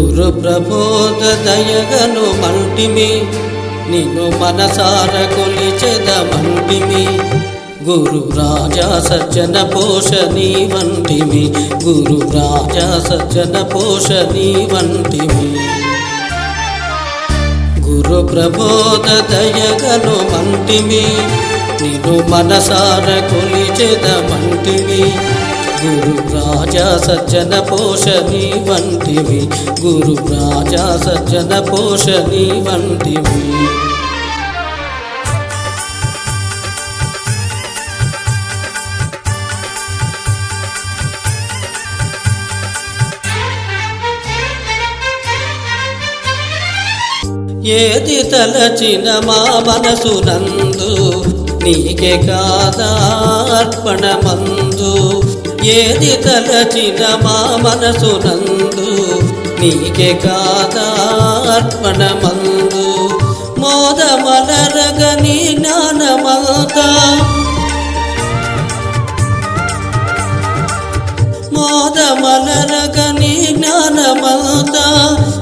గురు ప్రబోధ దయగను మంటిమి నిన్ను మనసార కొలిచెదమంటిమి గురు రాజా సజ్జన పోషణి వంటిమి గురు రాజా సజ్జన పోషణి వంటిమి. గురు ప్రబోధ దయగను మంటిమి నిన్ను మనసార కొలిచెదమంటిమి గురు రాజా సజ్జన పోషణి వంటివి. గురు రాజా సజ్జన పోషణి వంటివి. ఏది తలచిన మా మనసు నందు నీకే కాదా అర్పణమందు. ఏది తలచిన మా మనసునందు నీకే కాదా అర్పణమందు మోదమలరగని జ్ఞానమంతా? మోదమలరగని జ్ఞానమంతా?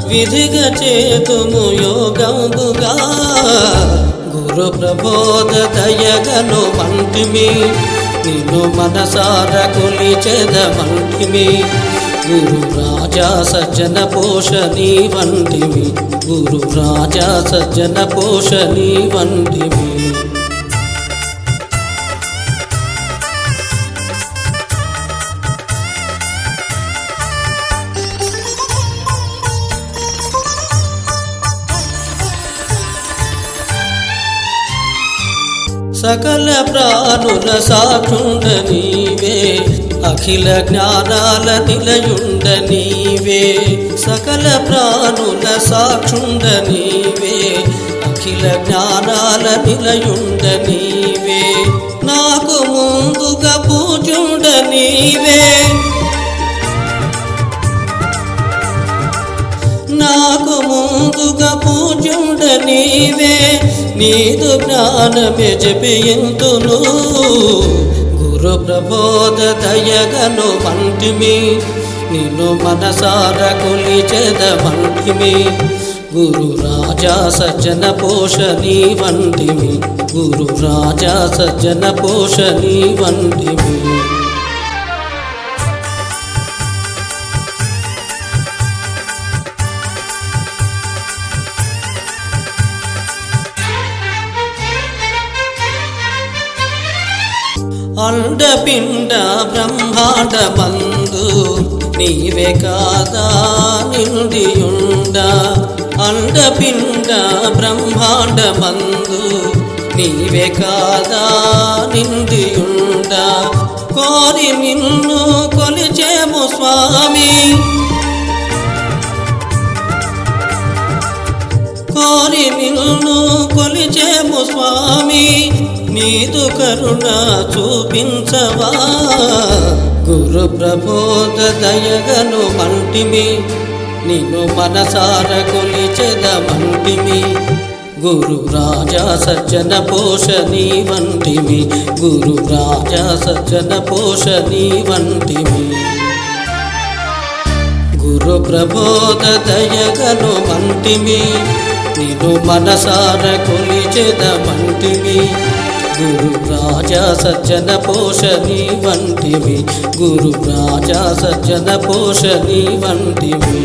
విధిగ చేతుము యోగంబుగా? గురు ప్రబోధ దయగను మంటిమి నిన్ను మనసార కొలిచెదమంటిమి గురు రాజా సజ్జన పోషణి వంటిమి గురు రాజా సజ్జన పోషణి వంటిమి సకల ప్రాణుల సాక్షుండ నీవే. అఖిల జ్ఞానాల నిలయుండ నీవే. సకల ప్రాణుల సాక్షుండ నీవే. అఖిల జ్ఞానాల నిలయుండ నీవే. నాకు ముందుగా పూజుండ నీవే. నాకు ముందుగా పూజుండ నీవే నీదు జ్ఞానమే జపింతును. గురు ప్రబోధ దయగను మంటిమి నిన్ను మనసార కొలిచెదమంటిమి. గురు రాజా సజ్జన పోషణి వంటిమి గురు రాజా సజ్జన పోషణి వంటిమి. అండపిండ బ్రహ్మాండ బంధు నీవే కాదా నిండియుండ. అండపిండ బ్రహ్మాండ బంధు నీవే కాదా నిండియుండ. కోరి నిన్ను కొలిచేము స్వామి. కోరి నిన్ను కొలిచేము స్వామి. నీదు కరుణ చూపించవా? గురు ప్రబోధ దయగను మంటిమి నిన్ను మనసార కొలిచెదమంటిమి గురు రాజా సజ్జన పోషణి వంటిమి గురు రాజా సజ్జన పోషణి వంటిమి. గురు ప్రబోధ దయగను మంటిమి నిన్ను మనసార కొలిచెదమంటిమి గురు రాజా సజ్జన పోషణి వంటివి గురు రాజా సజ్జన పోషణి వంటివి